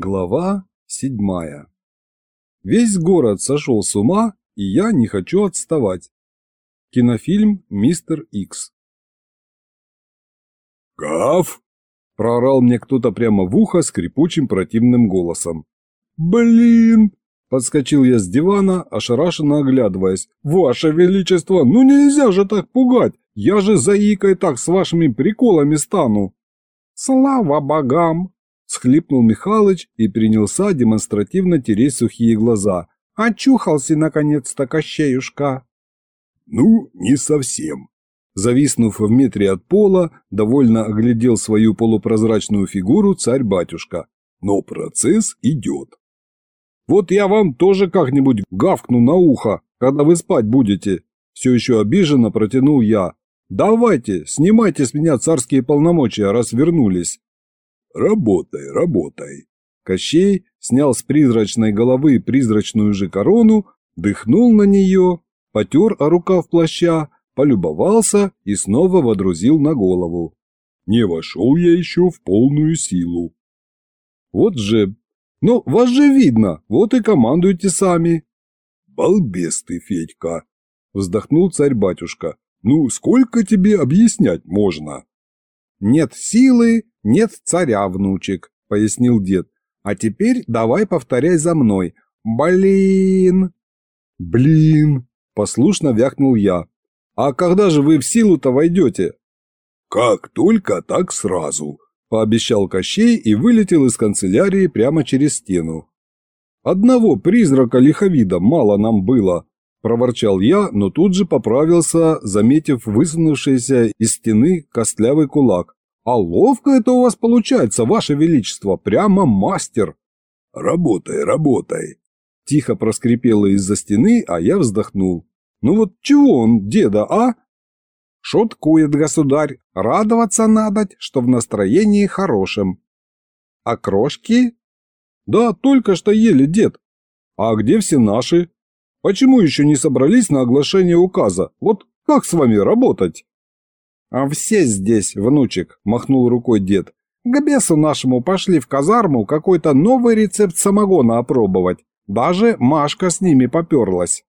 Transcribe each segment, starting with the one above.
Глава седьмая. Весь город сошел с ума, и я не хочу отставать. Кинофильм «Мистер Икс». «Гав!» – проорал мне кто-то прямо в ухо скрипучим противным голосом. «Блин!» – подскочил я с дивана, ошарашенно оглядываясь. «Ваше Величество, ну нельзя же так пугать! Я же заикой так с вашими приколами стану!» «Слава богам!» Схлипнул Михалыч и принялся демонстративно тереть сухие глаза. «Очухался, наконец-то, Кощеюшка!» «Ну, не совсем». Зависнув в метре от пола, довольно оглядел свою полупрозрачную фигуру царь-батюшка. «Но процесс идет». «Вот я вам тоже как-нибудь гавкну на ухо, когда вы спать будете!» Все еще обиженно протянул я. «Давайте, снимайте с меня царские полномочия, раз вернулись!» Работай, работай. Кощей снял с призрачной головы призрачную же корону, дыхнул на нее, потер о рукав плаща, полюбовался и снова водрузил на голову. Не вошел я еще в полную силу. Вот же. Ну, вас же видно, вот и командуйте сами. Балбес ты, Федька, вздохнул царь-батюшка. Ну, сколько тебе объяснять можно? Нет силы, нет царя, внучек, пояснил дед. А теперь давай повторяй за мной. Блин. Блин, послушно вякнул я. А когда же вы в силу-то войдете? Как только, так сразу, пообещал Кощей и вылетел из канцелярии прямо через стену. Одного призрака лиховида мало нам было, проворчал я, но тут же поправился, заметив высунувшийся из стены костлявый кулак. «А ловко это у вас получается, ваше величество, прямо мастер!» «Работай, работай!» Тихо проскрипело из-за стены, а я вздохнул. «Ну вот чего он, деда, а?» «Шуткует государь, радоваться надо, что в настроении хорошем». «А крошки?» «Да, только что ели, дед. А где все наши? Почему еще не собрались на оглашение указа? Вот как с вами работать?» «А все здесь, внучек», – махнул рукой дед. «К бесу нашему пошли в казарму какой-то новый рецепт самогона опробовать. Даже Машка с ними поперлась».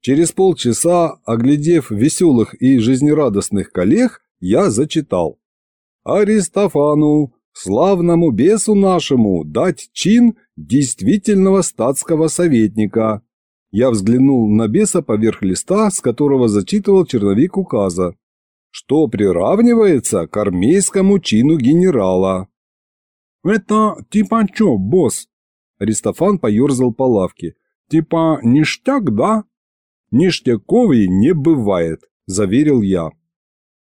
Через полчаса, оглядев веселых и жизнерадостных коллег, я зачитал. «Аристофану, славному бесу нашему, дать чин действительного статского советника». Я взглянул на беса поверх листа, с которого зачитывал черновик указа что приравнивается к армейскому чину генерала. «Это типа чё, босс?» Аристофан поерзал по лавке. «Типа ништяк, да?» «Ништяковый не бывает», – заверил я.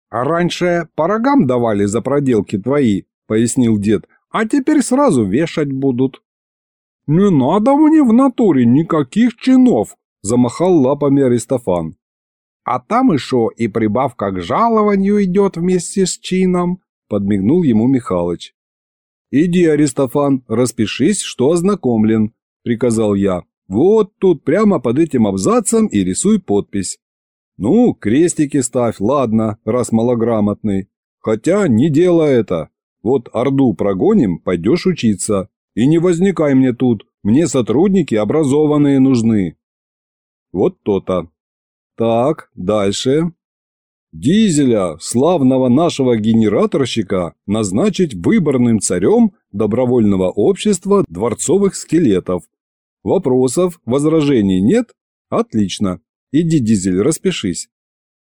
«А раньше по рогам давали за проделки твои», – пояснил дед, – «а теперь сразу вешать будут». «Не надо мне в натуре никаких чинов», – замахал лапами Аристофан. А там еще и прибавка к жалованию идет вместе с чином, подмигнул ему Михалыч. «Иди, Аристофан, распишись, что ознакомлен», – приказал я. «Вот тут прямо под этим абзацем и рисуй подпись». «Ну, крестики ставь, ладно, раз малограмотный. Хотя не делай это. Вот Орду прогоним, пойдешь учиться. И не возникай мне тут, мне сотрудники образованные нужны». Вот то-то. Так, дальше. Дизеля, славного нашего генераторщика, назначить выборным царем добровольного общества дворцовых скелетов. Вопросов, возражений нет? Отлично. Иди, Дизель, распишись.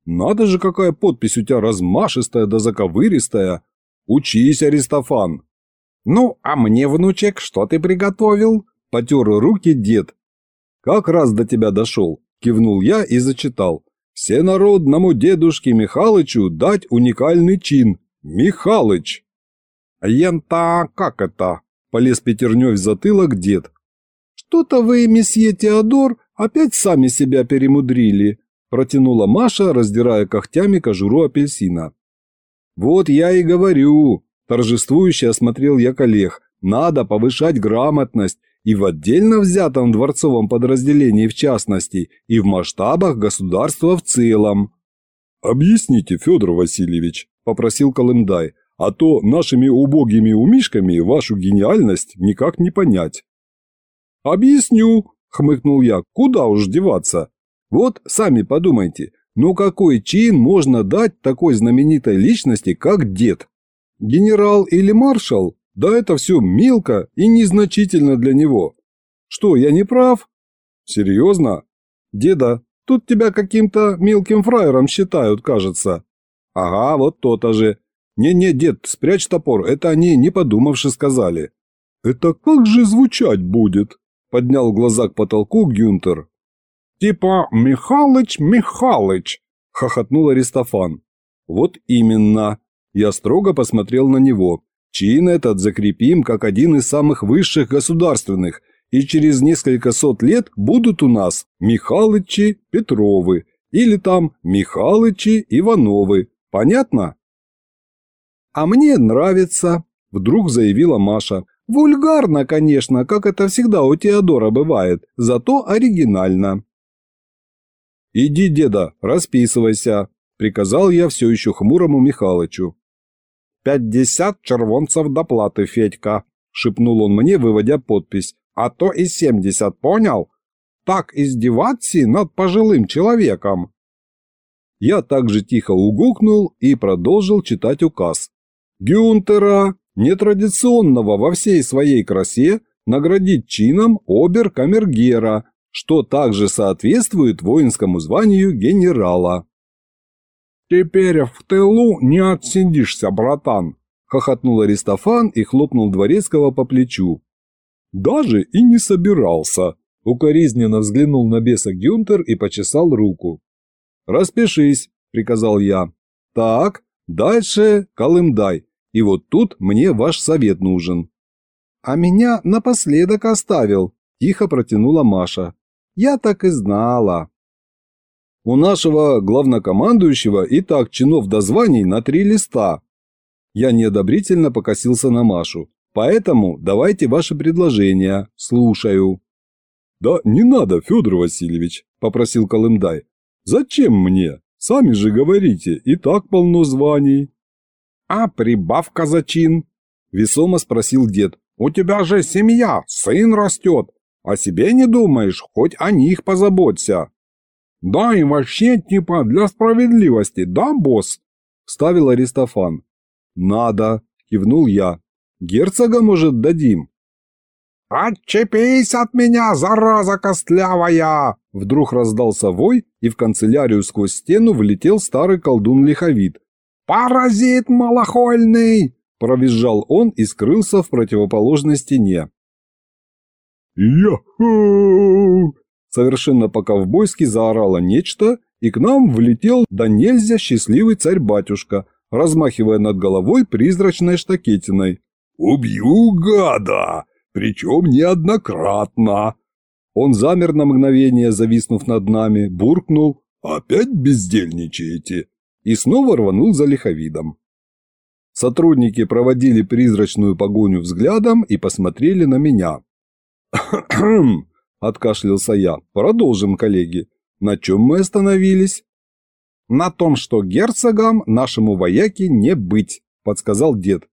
Надо же, какая подпись у тебя размашистая да заковыристая. Учись, Аристофан. Ну, а мне, внучек, что ты приготовил? Потер руки дед. Как раз до тебя дошел. Кивнул я и зачитал. Всенародному дедушке Михалычу дать уникальный чин. Михалыч. Ента, как это? Полез пятерней в затылок дед. Что-то вы, месье Теодор, опять сами себя перемудрили, протянула Маша, раздирая когтями кожуру апельсина. Вот я и говорю, торжествующе осмотрел я коллег, надо повышать грамотность и в отдельно взятом дворцовом подразделении в частности, и в масштабах государства в целом. «Объясните, Федор Васильевич», – попросил Колымдай, – а то нашими убогими умишками вашу гениальность никак не понять». «Объясню», — хмыкнул я, — «куда уж деваться? Вот сами подумайте, ну какой чин можно дать такой знаменитой личности, как дед? Генерал или маршал? Да это все мелко и незначительно для него. Что, я не прав? Серьезно? Деда, тут тебя каким-то мелким фраером считают, кажется. Ага, вот то-то же. Не-не, дед, спрячь топор, это они, не подумавши, сказали. Это как же звучать будет? Поднял глаза к потолку Гюнтер. «Типа Михалыч, Михалыч!» – хохотнул Аристофан. «Вот именно!» Я строго посмотрел на него. Чин этот закрепим как один из самых высших государственных, и через несколько сот лет будут у нас Михалычи Петровы или там Михалычи Ивановы. Понятно? «А мне нравится», – вдруг заявила Маша. «Вульгарно, конечно, как это всегда у Теодора бывает, зато оригинально». «Иди, деда, расписывайся», – приказал я все еще хмурому Михалычу. «Пятьдесят червонцев доплаты, Федька», – шепнул он мне, выводя подпись. «А то и семьдесят, понял? Так издеваться над пожилым человеком». Я также тихо угукнул и продолжил читать указ. Гюнтера, нетрадиционного во всей своей красе, наградить чином обер-камергера что также соответствует воинскому званию генерала. «Теперь в тылу не отсидишься, братан», – хохотнул Аристофан и хлопнул Дворецкого по плечу. «Даже и не собирался», – укоризненно взглянул на беса Гюнтер и почесал руку. «Распишись», – приказал я. «Так, дальше Колымдай, и вот тут мне ваш совет нужен». «А меня напоследок оставил», – тихо протянула Маша. Я так и знала. У нашего главнокомандующего и так чинов до званий на три листа. Я неодобрительно покосился на Машу. Поэтому давайте ваши предложения. Слушаю. Да не надо, Федор Васильевич, попросил Колымдай. Зачем мне? Сами же говорите, и так полно званий. А прибавка за чин? Весомо спросил дед. У тебя же семья, сын растет. О себе не думаешь, хоть о них позаботься. Да и вообще типа для справедливости, да, босс? Ставил Аристофан. Надо, кивнул я. Герцога, может, дадим? «Отчепись от меня, зараза костлявая!» Вдруг раздался вой, и в канцелярию сквозь стену влетел старый колдун-лиховид. «Паразит малохольный!» Провизжал он и скрылся в противоположной стене. «Яху!» Совершенно по-ковбойски заорало нечто, и к нам влетел да нельзя счастливый царь-батюшка, размахивая над головой призрачной штакетиной. «Убью гада! Причем неоднократно!» Он замер на мгновение, зависнув над нами, буркнул «Опять бездельничаете?» и снова рванул за лиховидом. Сотрудники проводили призрачную погоню взглядом и посмотрели на меня. Откашлялся я. «Продолжим, коллеги. На чем мы остановились?» «На том, что герцогам нашему вояке не быть», – подсказал дед.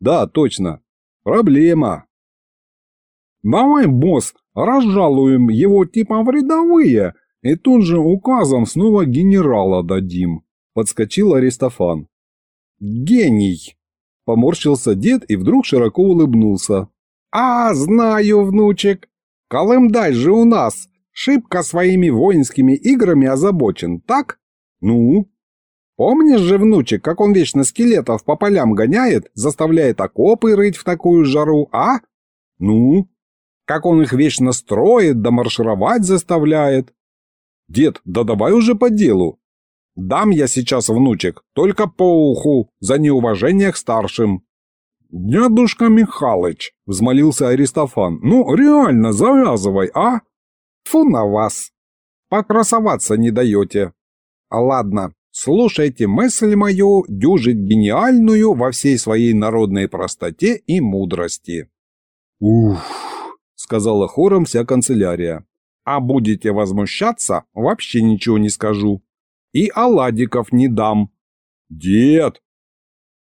«Да, точно. Проблема». «Давай, босс, разжалуем его типа в рядовые и тут же указом снова генерала дадим», – подскочил Аристофан. «Гений!» – поморщился дед и вдруг широко улыбнулся. «А, знаю, внучек. Колымдай же у нас. Шибко своими воинскими играми озабочен, так? Ну? Помнишь же, внучек, как он вечно скелетов по полям гоняет, заставляет окопы рыть в такую жару, а? Ну? Как он их вечно строит, да маршировать заставляет? Дед, да давай уже по делу. Дам я сейчас, внучек, только по уху за неуважение к старшим. «Дедушка Михалыч», — взмолился Аристофан, — «ну реально завязывай, а?» «Фу на вас! Покрасоваться не даете!» «Ладно, слушайте мысль мою, дюжить гениальную во всей своей народной простоте и мудрости». «Уф!» — сказала хором вся канцелярия. «А будете возмущаться, вообще ничего не скажу. И оладиков не дам». «Дед!»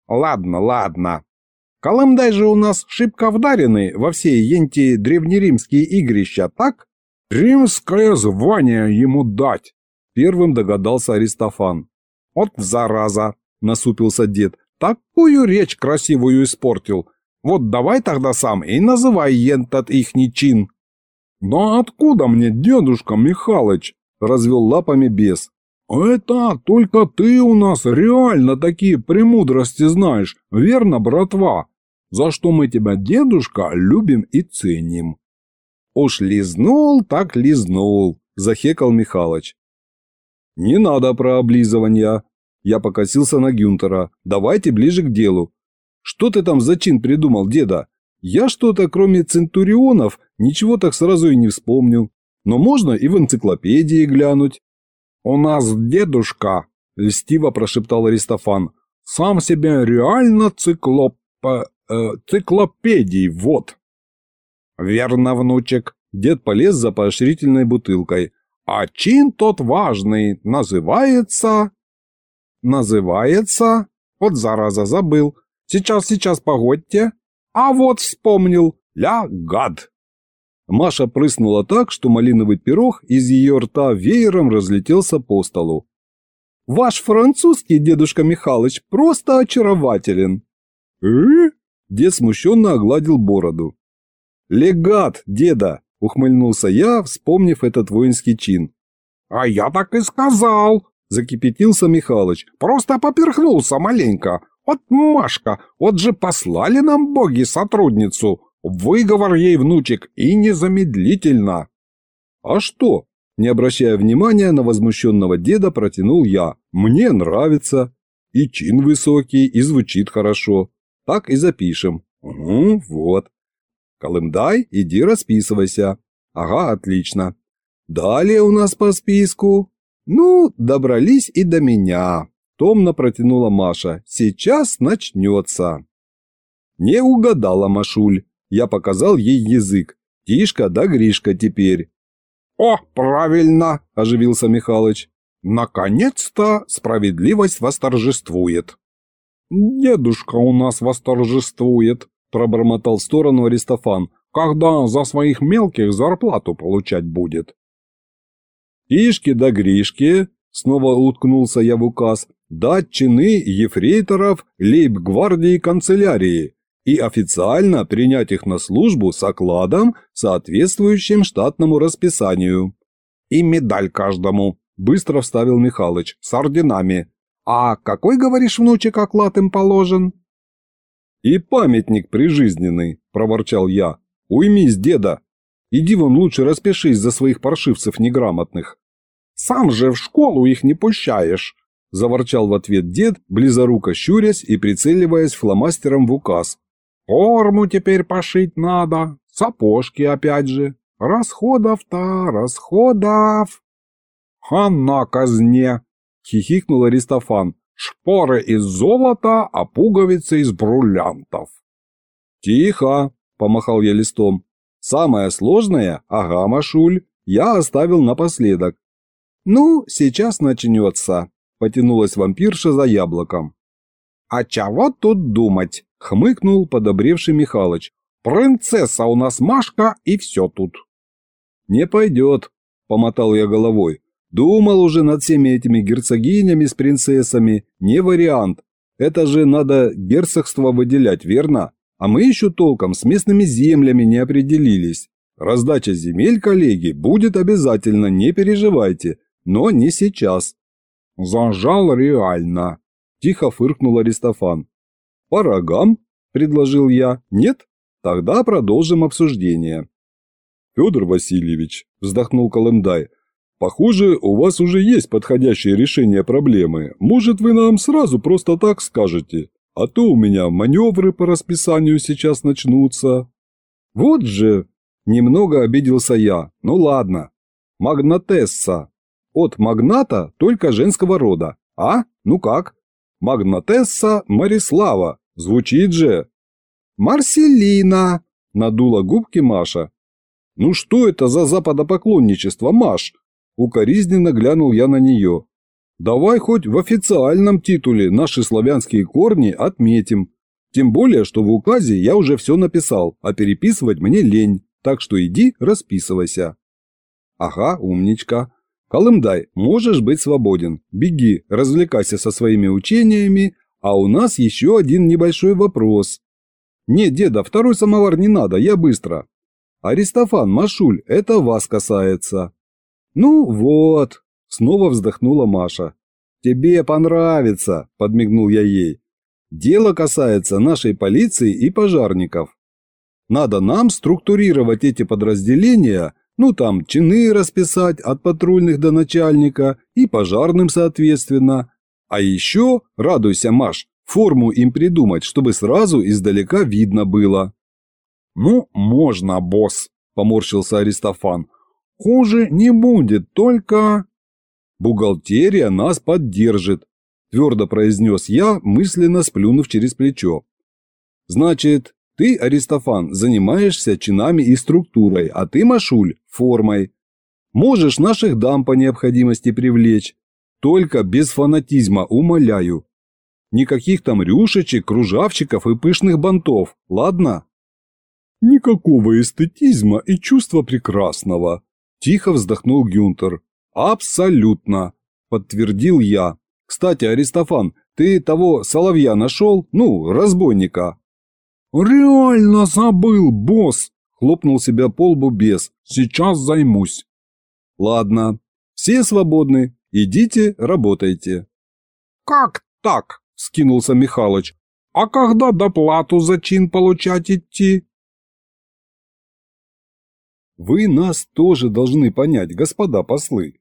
Ладно, ладно. Колымдай же у нас шибко вдарены во все енти древнеримские игрища, так? Римское звание ему дать, первым догадался Аристофан. Вот зараза, насупился дед, такую речь красивую испортил. Вот давай тогда сам и называй ентот ихний чин. «Да откуда мне, дедушка Михалыч?» – развел лапами бес. «Это только ты у нас реально такие премудрости знаешь, верно, братва? За что мы тебя, дедушка, любим и ценим». «Уж лизнул, так лизнул», – захекал Михалыч. «Не надо про облизывания». Я покосился на Гюнтера. «Давайте ближе к делу. Что ты там за чин придумал, деда? Я что-то, кроме центурионов, ничего так сразу и не вспомнил. Но можно и в энциклопедии глянуть. «У нас дедушка», – льстиво прошептал Аристофан, – «сам себя реально циклоп... Э, циклопедий, вот». «Верно, внучек», – дед полез за поощрительной бутылкой. «А чин тот важный, называется...» «Называется...» Вот зараза, забыл. Сейчас, сейчас, погодьте. А вот вспомнил. Ля гад. Маша прыснула так, что малиновый пирог из ее рта веером разлетелся по столу. «Ваш французский, дедушка Михалыч, просто очарователен!» «Э?» Дед смущенно огладил бороду. «Легат, деда!» – ухмыльнулся я, вспомнив этот воинский чин. «А я так и сказал!» – закипятился Михалыч. «Просто поперхнулся маленько. Вот Машка, вот же послали нам боги сотрудницу, Выговор ей, внучек, и незамедлительно. А что? Не обращая внимания на возмущенного деда, протянул я. Мне нравится. И чин высокий, и звучит хорошо. Так и запишем. Угу, вот. Колымдай, иди расписывайся. Ага, отлично. Далее у нас по списку. Ну, добрались и до меня. Томно протянула Маша. Сейчас начнется. Не угадала Машуль. Я показал ей язык. Тишка да Гришка теперь. «О, правильно!» – оживился Михалыч. «Наконец-то справедливость восторжествует!» «Дедушка у нас восторжествует!» – пробормотал в сторону Аристофан. «Когда за своих мелких зарплату получать будет?» «Тишки да Гришки!» – снова уткнулся я в указ. «Дать чины ефрейторов лейб-гвардии канцелярии!» и официально принять их на службу с окладом, соответствующим штатному расписанию. «И медаль каждому», – быстро вставил Михалыч, – «с орденами. А какой, говоришь, внучек, оклад им положен?» «И памятник прижизненный», – проворчал я. «Уймись, деда. Иди вон лучше распишись за своих паршивцев неграмотных». «Сам же в школу их не пущаешь», – заворчал в ответ дед, близоруко щурясь и прицеливаясь фломастером в указ. Форму теперь пошить надо, сапожки опять же. Расходов-то, расходов. Хана казне, хихикнул Аристофан. Шпоры из золота, а пуговицы из бриллиантов. Тихо, помахал я листом. Самое сложное, ага, Машуль, я оставил напоследок. Ну, сейчас начнется, потянулась вампирша за яблоком. А чего тут думать? – хмыкнул подобревший Михалыч. «Принцесса у нас Машка, и все тут». «Не пойдет», – помотал я головой. «Думал уже над всеми этими герцогинями с принцессами. Не вариант. Это же надо герцогство выделять, верно? А мы еще толком с местными землями не определились. Раздача земель, коллеги, будет обязательно, не переживайте. Но не сейчас». «Зажал реально», – тихо фыркнул Аристофан. «По рогам?» – предложил я. «Нет? Тогда продолжим обсуждение». «Федор Васильевич», – вздохнул Колымдай, – «похоже, у вас уже есть подходящее решение проблемы. Может, вы нам сразу просто так скажете? А то у меня маневры по расписанию сейчас начнутся». «Вот же!» – немного обиделся я. «Ну ладно. Магнатесса. От магната только женского рода. А? Ну как?» Магнатесса Марислава. Звучит же. Марселина, надула губки Маша. Ну что это за западопоклонничество, Маш? Укоризненно глянул я на нее. Давай хоть в официальном титуле наши славянские корни отметим. Тем более, что в указе я уже все написал, а переписывать мне лень, так что иди расписывайся. Ага, умничка. Колымдай, можешь быть свободен. Беги, развлекайся со своими учениями, а у нас еще один небольшой вопрос. Не, деда, второй самовар не надо, я быстро. Аристофан, Машуль, это вас касается. Ну вот, снова вздохнула Маша. Тебе понравится, подмигнул я ей. Дело касается нашей полиции и пожарников. Надо нам структурировать эти подразделения, ну там чины расписать от патрульных до начальника и пожарным соответственно. А еще, радуйся, Маш, форму им придумать, чтобы сразу издалека видно было. «Ну, можно, босс», – поморщился Аристофан. «Хуже не будет, только...» «Бухгалтерия нас поддержит», – твердо произнес я, мысленно сплюнув через плечо. «Значит, ты, Аристофан, занимаешься чинами и структурой, а ты, Машуль, формой. Можешь наших дам по необходимости привлечь. Только без фанатизма, умоляю. Никаких там рюшечек, кружавчиков и пышных бантов, ладно?» Никакого эстетизма и чувства прекрасного. Тихо вздохнул Гюнтер. Абсолютно, подтвердил я. Кстати, Аристофан, ты того соловья нашел? Ну, разбойника. Реально забыл, босс, хлопнул себя по лбу бес. Сейчас займусь. Ладно, все свободны, идите, работайте. Как так? Скинулся Михалыч. А когда доплату за чин получать идти? Вы нас тоже должны понять, господа послы.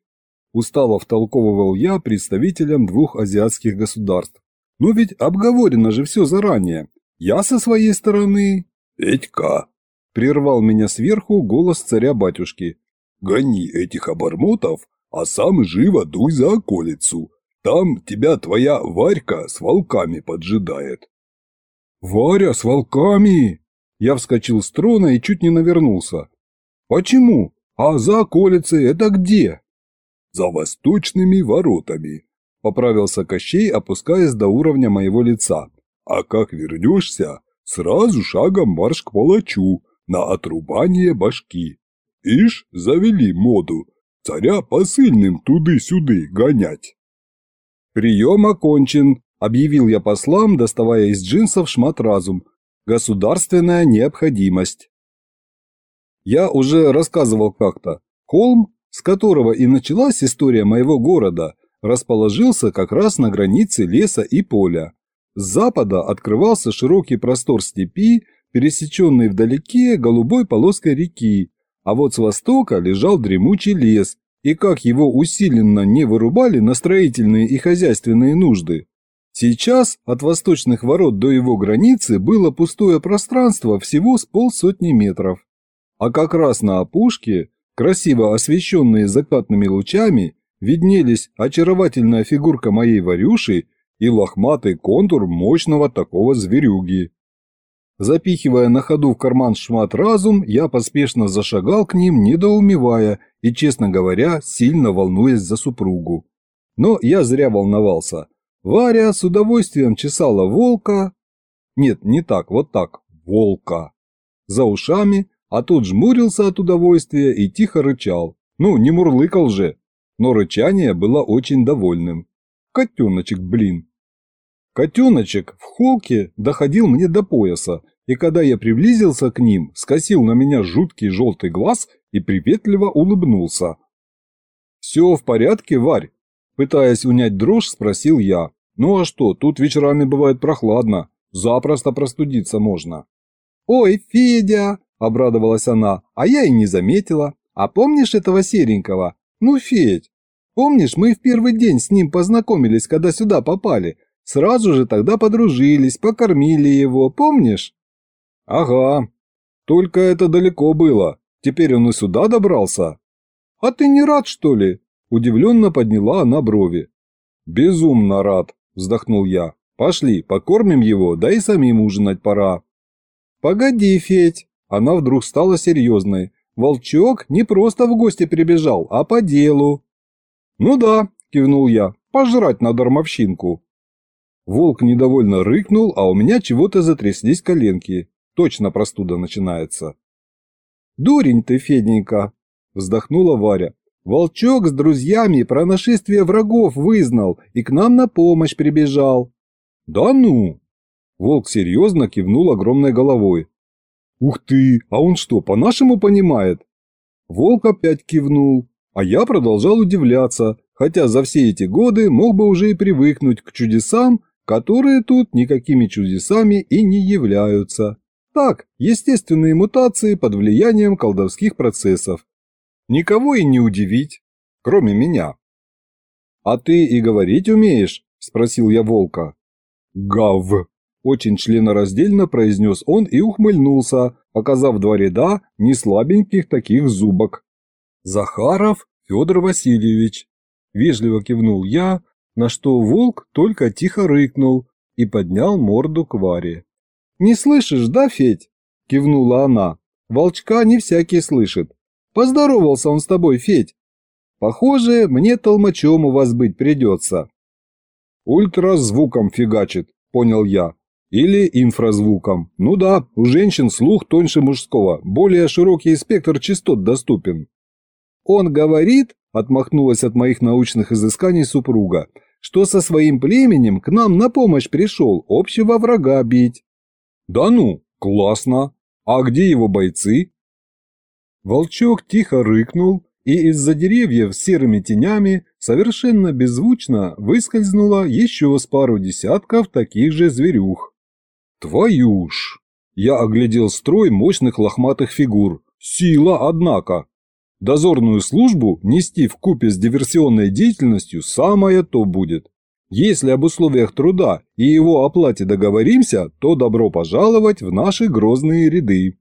Устало втолковывал я представителям двух азиатских государств. Но ведь обговорено же все заранее. Я со своей стороны... Этька! Прервал меня сверху голос царя-батюшки. Гони этих обормотов, а сам живо дуй за околицу. Там тебя твоя Варька с волками поджидает. Варя с волками? Я вскочил с трона и чуть не навернулся. «Почему? А за околицей это где?» «За восточными воротами», – поправился Кощей, опускаясь до уровня моего лица. «А как вернешься, сразу шагом марш к палачу на отрубание башки. Ишь, завели моду, царя посыльным туды-сюды гонять». «Прием окончен», – объявил я послам, доставая из джинсов шмат разум. «Государственная необходимость». Я уже рассказывал как-то. Холм, с которого и началась история моего города, расположился как раз на границе леса и поля. С запада открывался широкий простор степи, пересеченный вдалеке голубой полоской реки, а вот с востока лежал дремучий лес, и как его усиленно не вырубали на строительные и хозяйственные нужды. Сейчас от восточных ворот до его границы было пустое пространство всего с полсотни метров а как раз на опушке, красиво освещенные закатными лучами, виднелись очаровательная фигурка моей Варюши и лохматый контур мощного такого зверюги. Запихивая на ходу в карман шмат разум, я поспешно зашагал к ним, недоумевая и, честно говоря, сильно волнуясь за супругу. Но я зря волновался. Варя с удовольствием чесала волка... Нет, не так, вот так, волка. За ушами а тот жмурился от удовольствия и тихо рычал. Ну, не мурлыкал же, но рычание было очень довольным. Котеночек, блин. Котеночек в холке доходил мне до пояса, и когда я приблизился к ним, скосил на меня жуткий желтый глаз и приветливо улыбнулся. «Все в порядке, Варь?» Пытаясь унять дрожь, спросил я. «Ну а что, тут вечерами бывает прохладно, запросто простудиться можно». «Ой, Федя!» – обрадовалась она, а я и не заметила. А помнишь этого серенького? Ну, Федь, помнишь, мы в первый день с ним познакомились, когда сюда попали? Сразу же тогда подружились, покормили его, помнишь? Ага, только это далеко было. Теперь он и сюда добрался. А ты не рад, что ли? Удивленно подняла она брови. Безумно рад, вздохнул я. Пошли, покормим его, да и самим ужинать пора. Погоди, Федь, она вдруг стала серьезной. Волчок не просто в гости прибежал, а по делу. «Ну да», – кивнул я, – Пожрать на дармовщинку. Волк недовольно рыкнул, а у меня чего-то затряслись коленки. Точно простуда начинается. «Дурень ты, Феденька!» – вздохнула Варя. «Волчок с друзьями про нашествие врагов вызнал и к нам на помощь прибежал». «Да ну!» Волк серьезно кивнул огромной головой. «Ух ты! А он что, по-нашему понимает?» Волк опять кивнул, а я продолжал удивляться, хотя за все эти годы мог бы уже и привыкнуть к чудесам, которые тут никакими чудесами и не являются. Так, естественные мутации под влиянием колдовских процессов. Никого и не удивить, кроме меня. «А ты и говорить умеешь?» – спросил я волка. «Гав!» – очень членораздельно произнес он и ухмыльнулся, показав два ряда неслабеньких таких зубок. «Захаров Федор Васильевич», – вежливо кивнул я, на что волк только тихо рыкнул и поднял морду к Варе. «Не слышишь, да, Федь?» – кивнула она. «Волчка не всякий слышит. Поздоровался он с тобой, Федь. Похоже, мне толмачом у вас быть придется». «Ультразвуком фигачит», – понял я. «Или инфразвуком. Ну да, у женщин слух тоньше мужского, более широкий спектр частот доступен». «Он говорит», – отмахнулась от моих научных изысканий супруга, – что со своим племенем к нам на помощь пришел общего врага бить. Да ну, классно. А где его бойцы? Волчок тихо рыкнул, и из-за деревьев серыми тенями совершенно беззвучно выскользнуло еще с пару десятков таких же зверюх. Твою ж! Я оглядел строй мощных лохматых фигур. Сила, однако. Дозорную службу нести в купе с диверсионной деятельностью самое то будет. Если об условиях труда и его оплате договоримся, то добро пожаловать в наши грозные ряды.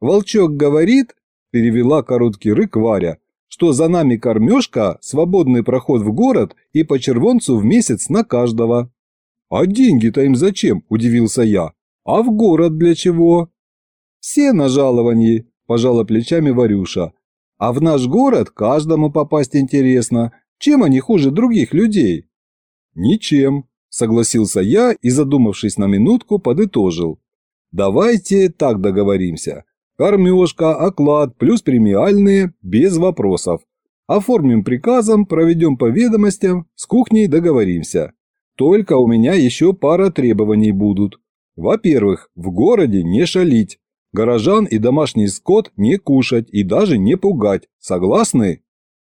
Волчок говорит, перевела короткий рык Варя, что за нами кормежка, свободный проход в город и по червонцу в месяц на каждого. А деньги-то им зачем, удивился я. А в город для чего? Все на жаловании, пожала плечами Варюша. А в наш город каждому попасть интересно. Чем они хуже других людей? Ничем, согласился я и, задумавшись на минутку, подытожил. Давайте так договоримся. Кормежка, оклад плюс премиальные, без вопросов. Оформим приказом, проведем по ведомостям, с кухней договоримся. Только у меня еще пара требований будут. Во-первых, в городе не шалить. Горожан и домашний скот не кушать и даже не пугать. Согласны?»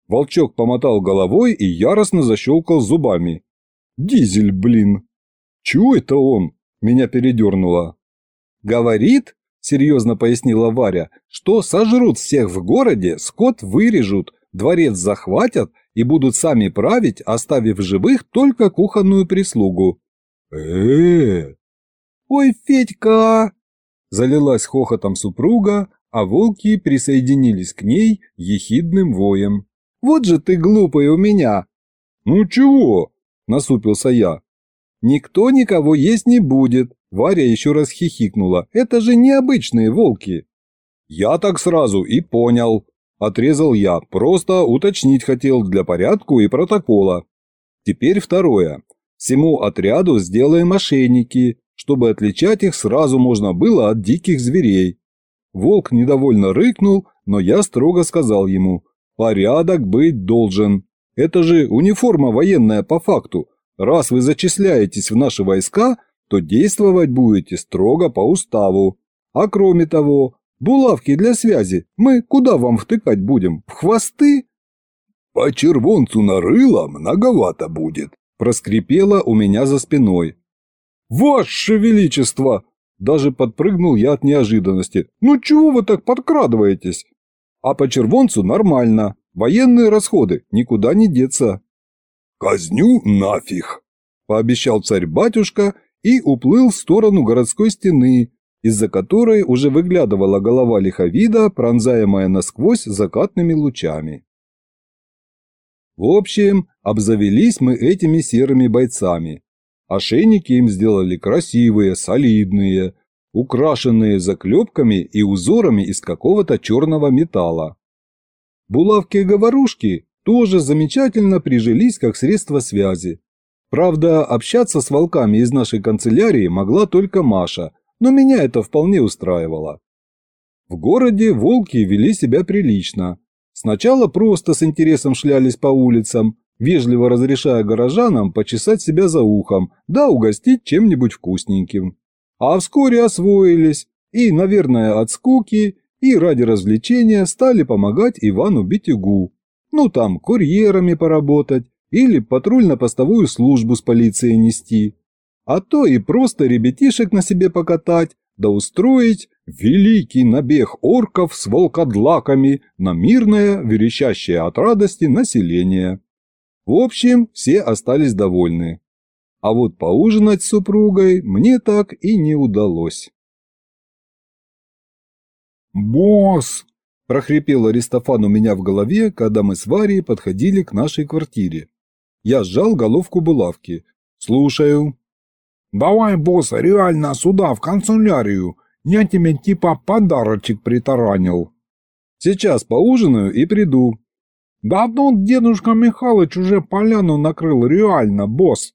Волчок помотал головой и яростно защелкал зубами. «Дизель, блин!» «Чего это он?» Меня передернуло. «Говорит, — серьезно пояснила Варя, — что сожрут всех в городе, скот вырежут, дворец захватят и будут сами править, оставив живых только кухонную прислугу». «Э-э-э!» «Ой, Федька!» Залилась хохотом супруга, а волки присоединились к ней ехидным воем. «Вот же ты глупый у меня!» «Ну чего?» – насупился я. «Никто никого есть не будет», – Варя еще раз хихикнула. «Это же необычные волки». «Я так сразу и понял», – отрезал я, просто уточнить хотел для порядку и протокола. Теперь второе. Всему отряду сделаем ошейники, чтобы отличать их сразу можно было от диких зверей. Волк недовольно рыкнул, но я строго сказал ему, порядок быть должен. Это же униформа военная по факту. Раз вы зачисляетесь в наши войска, то действовать будете строго по уставу. А кроме того, булавки для связи мы куда вам втыкать будем? В хвосты? По червонцу на рыло многовато будет, проскрипело у меня за спиной. «Ваше Величество!» Даже подпрыгнул я от неожиданности. «Ну чего вы так подкрадываетесь?» «А по червонцу нормально. Военные расходы, никуда не деться». «Казню нафиг!» – пообещал царь-батюшка и уплыл в сторону городской стены, из-за которой уже выглядывала голова лиховида, пронзаемая насквозь закатными лучами. В общем, обзавелись мы этими серыми бойцами, Ошейники им сделали красивые, солидные, украшенные заклепками и узорами из какого-то черного металла. Булавки-говорушки тоже замечательно прижились как средство связи. Правда, общаться с волками из нашей канцелярии могла только Маша, но меня это вполне устраивало. В городе волки вели себя прилично. Сначала просто с интересом шлялись по улицам, вежливо разрешая горожанам почесать себя за ухом, да угостить чем-нибудь вкусненьким. А вскоре освоились и, наверное, от скуки, и ради развлечения стали помогать Ивану Битюгу. Ну там, курьерами поработать или патрульно-постовую службу с полицией нести. А то и просто ребятишек на себе покатать, да устроить великий набег орков с волкодлаками на мирное, верещащее от радости население. В общем, все остались довольны. А вот поужинать с супругой мне так и не удалось. «Босс!» – прохрипел Аристофан у меня в голове, когда мы с Варей подходили к нашей квартире. Я сжал головку булавки. «Слушаю». «Давай, босс, реально сюда, в канцелярию. Я тебе типа подарочек притаранил». «Сейчас поужинаю и приду», да тут дедушка Михалыч уже поляну накрыл, реально, босс.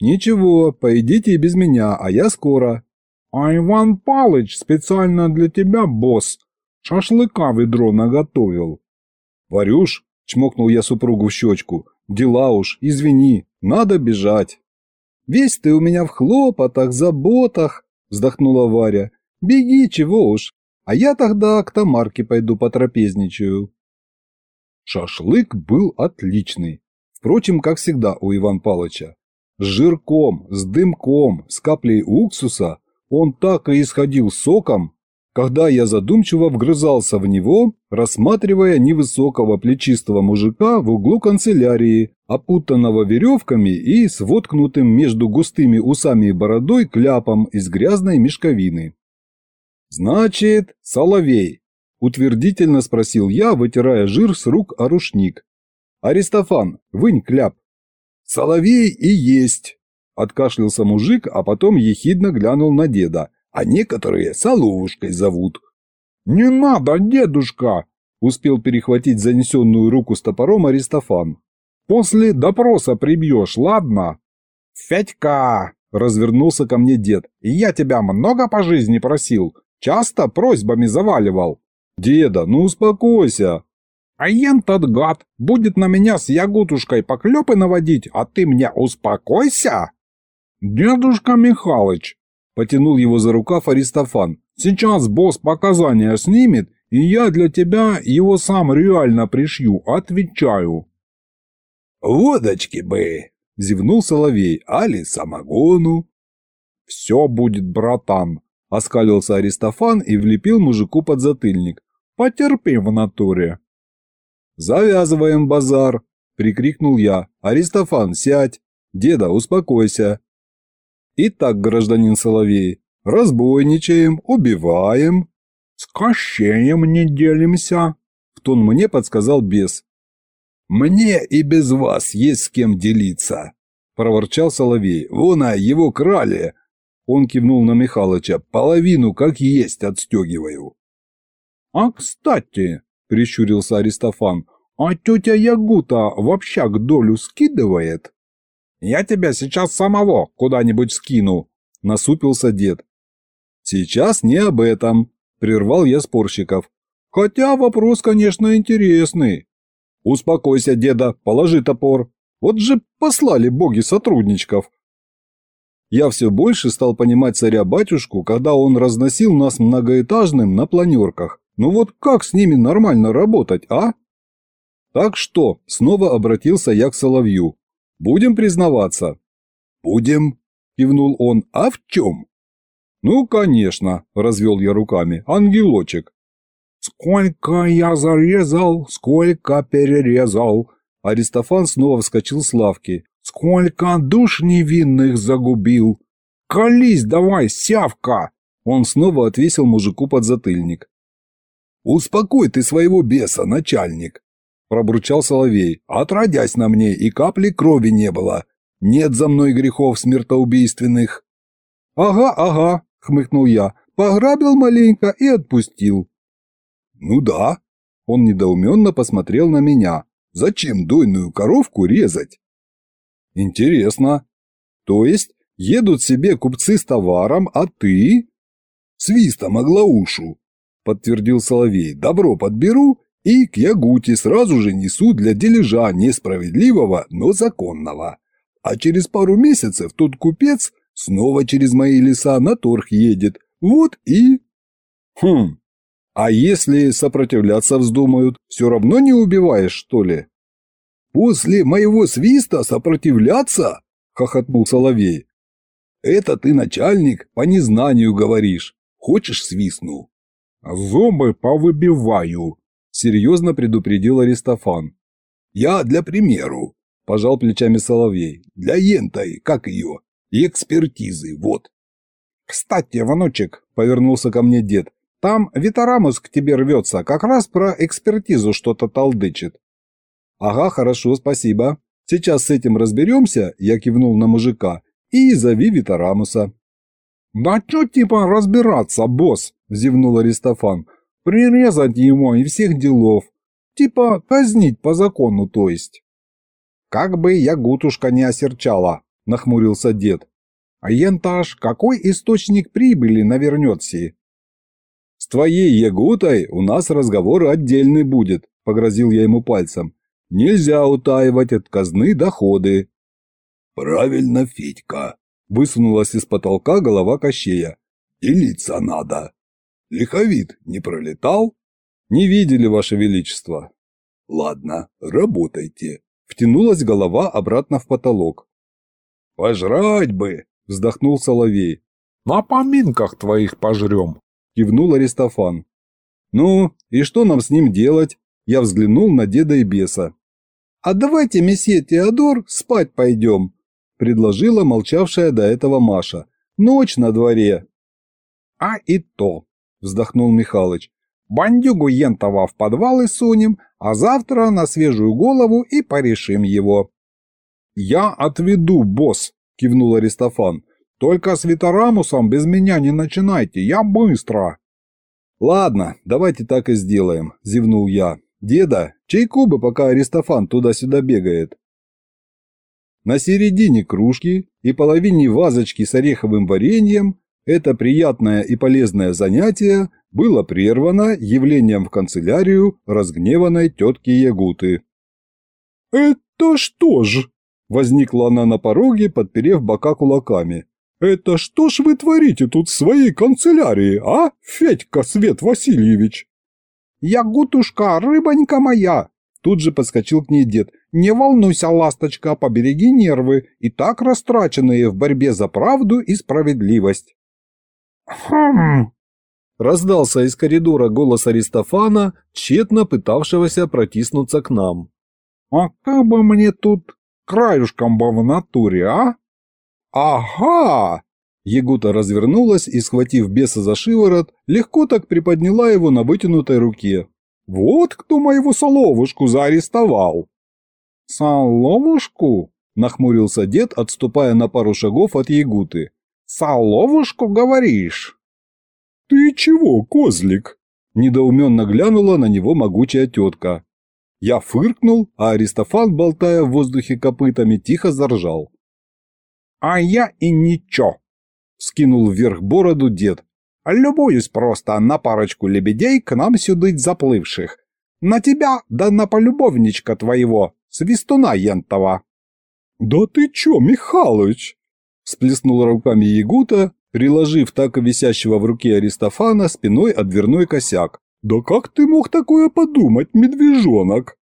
Ничего, пойдите и без меня, а я скоро. А Иван Палыч специально для тебя, босс, шашлыка ведро наготовил. Варюш, чмокнул я супругу в щечку, дела уж, извини, надо бежать. Весь ты у меня в хлопотах, заботах, вздохнула Варя. Беги, чего уж, а я тогда к Тамарке пойду потрапезничаю. Шашлык был отличный. Впрочем, как всегда у Иван Палыча. С жирком, с дымком, с каплей уксуса он так и исходил соком, когда я задумчиво вгрызался в него, рассматривая невысокого плечистого мужика в углу канцелярии, опутанного веревками и с воткнутым между густыми усами и бородой кляпом из грязной мешковины. «Значит, Соловей», Утвердительно спросил я, вытирая жир с рук о рушник. «Аристофан, вынь кляп». «Соловей и есть», – откашлялся мужик, а потом ехидно глянул на деда. «А некоторые Соловушкой зовут». «Не надо, дедушка!» – успел перехватить занесенную руку с топором Аристофан. «После допроса прибьешь, ладно?» «Федька!» – развернулся ко мне дед. «Я тебя много по жизни просил, часто просьбами заваливал. «Деда, ну успокойся!» «А ен тот гад будет на меня с ягутушкой поклепы наводить, а ты мне успокойся!» «Дедушка Михалыч!» – потянул его за рукав Аристофан. «Сейчас босс показания снимет, и я для тебя его сам реально пришью, отвечаю!» «Водочки бы!» – зевнул Соловей. «Али самогону!» «Все будет, братан!» – оскалился Аристофан и влепил мужику под затыльник. Потерпи в натуре. Завязываем базар, прикрикнул я. Аристофан, сядь. Деда, успокойся. Итак, гражданин Соловей, разбойничаем, убиваем. С кощеем не делимся, в тон мне подсказал бес. Мне и без вас есть с кем делиться, проворчал Соловей. Вон, а его крали. Он кивнул на Михалыча. Половину как есть отстегиваю. «А кстати», – прищурился Аристофан, – «а тетя Ягута в общак долю скидывает?» «Я тебя сейчас самого куда-нибудь скину», – насупился дед. «Сейчас не об этом», – прервал я спорщиков. «Хотя вопрос, конечно, интересный». «Успокойся, деда, положи топор. Вот же послали боги сотрудничков». Я все больше стал понимать царя-батюшку, когда он разносил нас многоэтажным на планерках. Ну вот как с ними нормально работать, а? Так что, снова обратился я к Соловью. Будем признаваться? Будем, кивнул он. А в чем? Ну, конечно, развел я руками. Ангелочек. Сколько я зарезал, сколько перерезал. Аристофан снова вскочил с лавки. Сколько душ невинных загубил. Колись давай, сявка! Он снова отвесил мужику под затыльник. «Успокой ты своего беса, начальник!» – пробурчал Соловей. «Отродясь на мне, и капли крови не было. Нет за мной грехов смертоубийственных». «Ага, ага», – хмыкнул я. «Пограбил маленько и отпустил». «Ну да». Он недоуменно посмотрел на меня. Зачем дойную коровку резать? Интересно. То есть едут себе купцы с товаром, а ты? Свистом оглаушу, подтвердил Соловей. Добро подберу и к Ягуте сразу же несу для дележа несправедливого, но законного. А через пару месяцев тот купец снова через мои леса на торг едет. Вот и... Хм, а если сопротивляться вздумают, все равно не убиваешь, что ли? После моего свиста сопротивляться? Хохотнул Соловей. Это ты, начальник, по незнанию говоришь. Хочешь свистну? Зубы повыбиваю, серьезно предупредил Аристофан. Я для примеру, пожал плечами Соловей. Для ентой, как ее, экспертизы, вот. Кстати, внучек, повернулся ко мне дед, там Витарамус к тебе рвется, как раз про экспертизу что-то толдычит. Ага, хорошо, спасибо. Сейчас с этим разберемся, я кивнул на мужика, и зови Витарамуса. Да что типа разбираться, босс, зевнул Аристофан. Прирезать ему и всех делов. Типа казнить по закону, то есть. Как бы я гутушка не осерчала, нахмурился дед. А ентаж, какой источник прибыли навернется? С твоей ягутой у нас разговор отдельный будет, погрозил я ему пальцем. Нельзя утаивать от казны доходы. Правильно, Федька, высунулась из потолка голова Кощея. Делиться надо. Лиховид не пролетал? Не видели, Ваше Величество. Ладно, работайте. Втянулась голова обратно в потолок. Пожрать бы, вздохнул Соловей. На поминках твоих пожрем. Кивнул Аристофан. Ну, и что нам с ним делать? Я взглянул на деда и беса. А давайте, месье Теодор, спать пойдем, предложила молчавшая до этого Маша. Ночь на дворе. А и то, вздохнул Михалыч. Бандюгу Ентова в подвал и сунем, а завтра на свежую голову и порешим его. Я отведу, босс, кивнул Аристофан. Только с Витарамусом без меня не начинайте, я быстро. Ладно, давайте так и сделаем, зевнул я. Деда, чайку бы, пока Аристофан туда-сюда бегает. На середине кружки и половине вазочки с ореховым вареньем это приятное и полезное занятие было прервано явлением в канцелярию разгневанной тетки Ягуты. «Это что ж?» – возникла она на пороге, подперев бока кулаками. «Это что ж вы творите тут в своей канцелярии, а, Федька Свет Васильевич?» «Ягутушка, рыбонька моя!» Тут же подскочил к ней дед. «Не волнуйся, ласточка, побереги нервы, и так растраченные в борьбе за правду и справедливость». «Хм...» Раздался из коридора голос Аристофана, тщетно пытавшегося протиснуться к нам. «А как бы мне тут краюшком бы в натуре, а?» «Ага!» Ягута развернулась и, схватив беса за шиворот, легко так приподняла его на вытянутой руке. «Вот кто моего соловушку заарестовал!» «Соловушку?» – нахмурился дед, отступая на пару шагов от Ягуты. «Соловушку, говоришь?» «Ты чего, козлик?» – недоуменно глянула на него могучая тетка. Я фыркнул, а Аристофан, болтая в воздухе копытами, тихо заржал. «А я и ничего!» – скинул вверх бороду дед. «Любуюсь просто на парочку лебедей к нам сюда заплывших. На тебя, да на полюбовничка твоего, свистуна ентова». «Да ты чё, Михалыч?» – сплеснула руками Ягута, приложив так висящего в руке Аристофана спиной от дверной косяк. «Да как ты мог такое подумать, медвежонок?»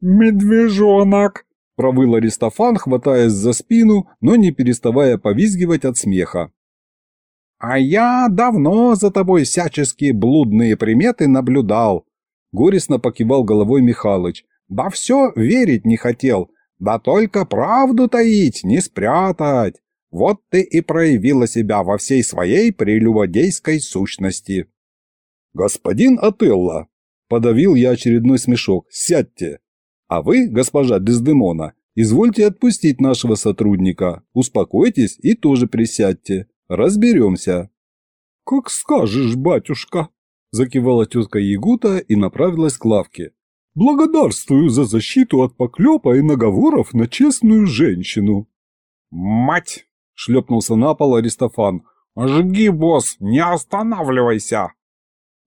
«Медвежонок!» провыл Аристофан, хватаясь за спину, но не переставая повизгивать от смеха. «А я давно за тобой всяческие блудные приметы наблюдал», — горестно покивал головой Михалыч. «Да все верить не хотел, да только правду таить, не спрятать. Вот ты и проявила себя во всей своей прелюбодейской сущности». «Господин Отелло!» — подавил я очередной смешок. «Сядьте!» А вы, госпожа Дездемона, извольте отпустить нашего сотрудника, успокойтесь и тоже присядьте. Разберемся». «Как скажешь, батюшка», – закивала тетка Ягута и направилась к лавке. Благодарствую за защиту от поклепа и наговоров на честную женщину. Мать! Шлепнулся на пол Аристофан. «Жги, босс, не останавливайся!»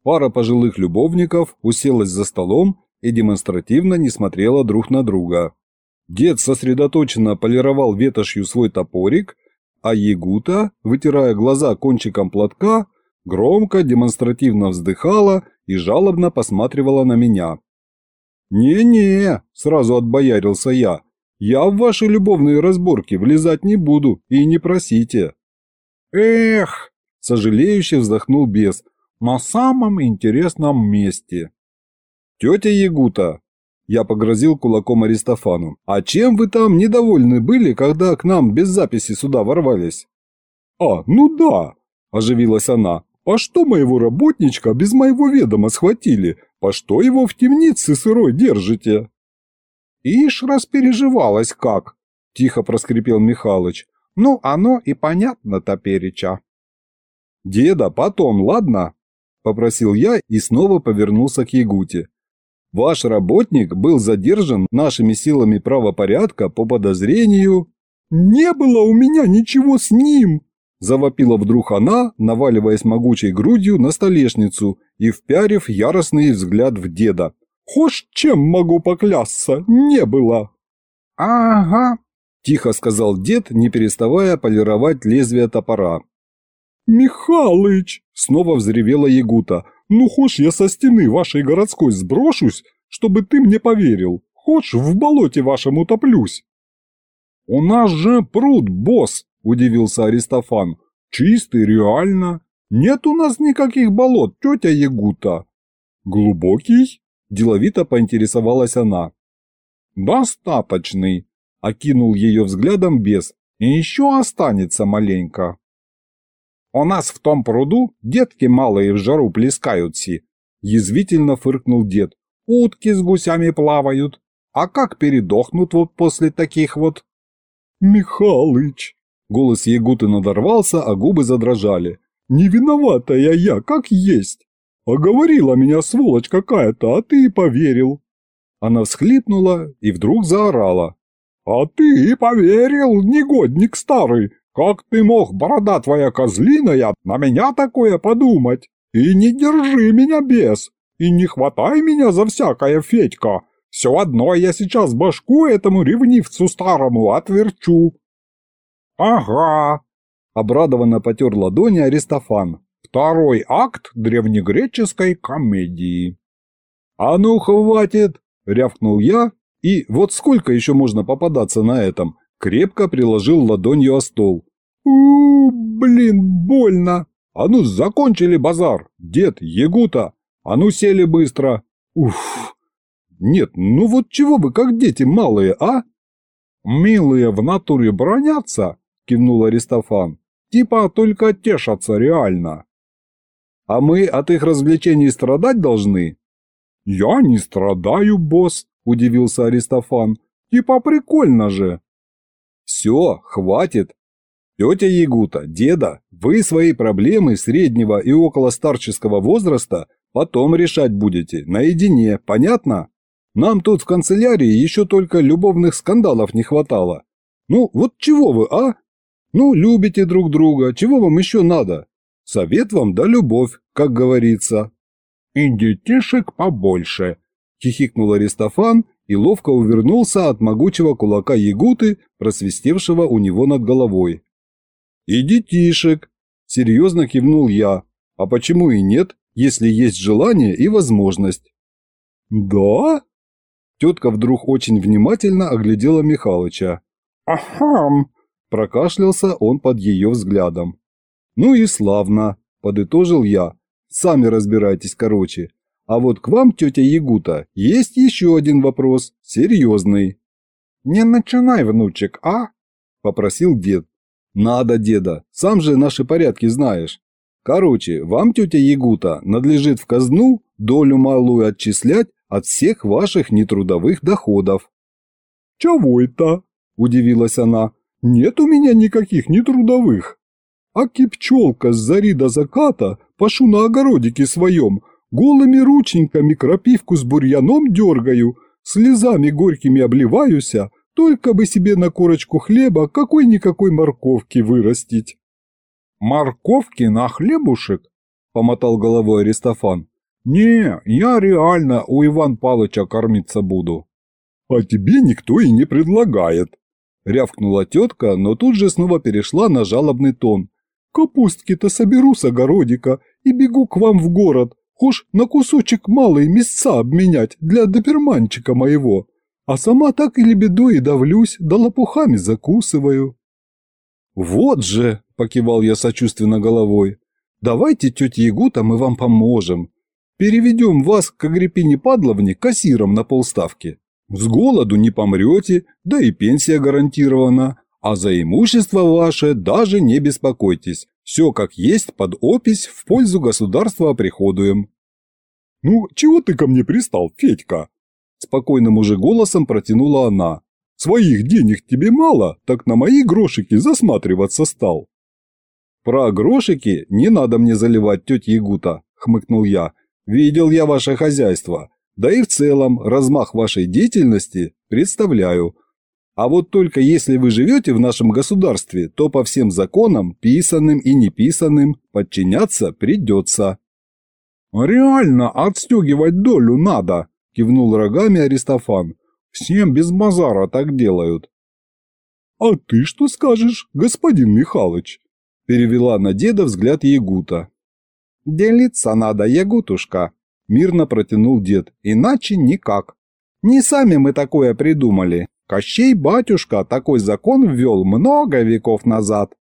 Пара пожилых любовников уселась за столом и демонстративно не смотрела друг на друга. Дед сосредоточенно полировал ветошью свой топорик, а Ягута, вытирая глаза кончиком платка, громко демонстративно вздыхала и жалобно посматривала на меня. «Не-не», – сразу отбоярился я, – «я в ваши любовные разборки влезать не буду и не просите». «Эх!» – сожалеюще вздохнул бес, – «на самом интересном месте». «Тетя Ягута!» Я погрозил кулаком Аристофану. «А чем вы там недовольны были, когда к нам без записи сюда ворвались?» «А, ну да!» – оживилась она. «А что моего работничка без моего ведома схватили? По что его в темнице сырой держите?» «Ишь распереживалась как!» – тихо проскрипел Михалыч. «Ну, оно и понятно топереча». «Деда, потом, ладно?» – попросил я и снова повернулся к Ягуте. Ваш работник был задержан нашими силами правопорядка по подозрению...» «Не было у меня ничего с ним!» Завопила вдруг она, наваливаясь могучей грудью на столешницу и впярив яростный взгляд в деда. «Хошь чем могу поклясться, не было!» «Ага», – тихо сказал дед, не переставая полировать лезвие топора. «Михалыч!» – снова взревела Ягута. Ну, хошь я со стены вашей городской сброшусь, чтобы ты мне поверил. Хошь в болоте вашем утоплюсь. У нас же пруд, босс, удивился Аристофан. Чистый, реально. Нет у нас никаких болот, тетя Ягута. Глубокий? Деловито поинтересовалась она. Достаточный, окинул ее взглядом бес. И еще останется маленько. У нас в том пруду детки малые в жару плескаются. Язвительно фыркнул дед. Утки с гусями плавают. А как передохнут вот после таких вот? Михалыч! Голос Ягуты надорвался, а губы задрожали. Не виноватая я, как есть. А говорила меня сволочь какая-то, а ты и поверил. Она всхлипнула и вдруг заорала. «А ты и поверил, негодник старый! Как ты мог, борода твоя козлиная, на меня такое подумать? И не держи меня без, и не хватай меня за всякое, Федька. Все одно я сейчас башку этому ревнивцу старому отверчу. Ага, обрадованно потер ладони Аристофан. Второй акт древнегреческой комедии. А ну хватит, рявкнул я, и вот сколько еще можно попадаться на этом? крепко приложил ладонью о стол. у, блин, больно! А ну, закончили базар! Дед, Ягута! А ну, сели быстро! Уф! Нет, ну вот чего вы как дети малые, а? Милые в натуре бронятся, кивнул Аристофан. Типа только тешатся реально. А мы от их развлечений страдать должны? Я не страдаю, босс, удивился Аристофан. Типа прикольно же. Все, хватит. Тетя Ягута, деда, вы свои проблемы среднего и около старческого возраста потом решать будете, наедине, понятно? Нам тут в канцелярии еще только любовных скандалов не хватало. Ну, вот чего вы, а? Ну, любите друг друга, чего вам еще надо? Совет вам да любовь, как говорится. И детишек побольше, хихикнул Аристофан и ловко увернулся от могучего кулака Ягуты, просвистевшего у него над головой. «И детишек!» – серьезно кивнул я. «А почему и нет, если есть желание и возможность?» «Да?» Тетка вдруг очень внимательно оглядела Михалыча. «Ахам!» – прокашлялся он под ее взглядом. «Ну и славно!» – подытожил я. «Сами разбирайтесь короче. А вот к вам, тетя Ягута, есть еще один вопрос, серьезный. «Не начинай, внучек, а?» – попросил дед. «Надо, деда, сам же наши порядки знаешь. Короче, вам, тетя Ягута, надлежит в казну долю малую отчислять от всех ваших нетрудовых доходов». «Чего это?» – удивилась она. «Нет у меня никаких нетрудовых. А кипчелка с зари до заката пашу на огородике своем, Голыми рученьками крапивку с бурьяном дергаю, слезами горькими обливаюся, только бы себе на корочку хлеба какой-никакой морковки вырастить. «Морковки на хлебушек?» – помотал головой Аристофан. «Не, я реально у Иван Палыча кормиться буду». «А тебе никто и не предлагает», – рявкнула тетка, но тут же снова перешла на жалобный тон. «Капустки-то соберу с огородика и бегу к вам в город, хошь на кусочек малые мясца обменять для доберманчика моего, а сама так и лебеду и давлюсь, да лопухами закусываю». «Вот же!» – покивал я сочувственно головой. «Давайте, тетя Ягута, мы вам поможем. Переведем вас к Агриппине Падловне кассиром на полставки. С голоду не помрете, да и пенсия гарантирована. А за имущество ваше даже не беспокойтесь. Все как есть под опись в пользу государства оприходуем». «Ну, чего ты ко мне пристал, Федька?» Спокойным уже голосом протянула она. «Своих денег тебе мало, так на мои грошики засматриваться стал». «Про грошики не надо мне заливать, тетя Ягута», – хмыкнул я. Видел я ваше хозяйство, да и в целом размах вашей деятельности представляю. А вот только если вы живете в нашем государстве, то по всем законам, писанным и неписанным, подчиняться придется». «Реально отстегивать долю надо», – кивнул рогами Аристофан. «Всем без базара так делают». «А ты что скажешь, господин Михалыч?» – перевела на деда взгляд Ягута. «Делиться надо, ягутушка», – мирно протянул дед, – «иначе никак. Не сами мы такое придумали. Кощей батюшка такой закон ввел много веков назад».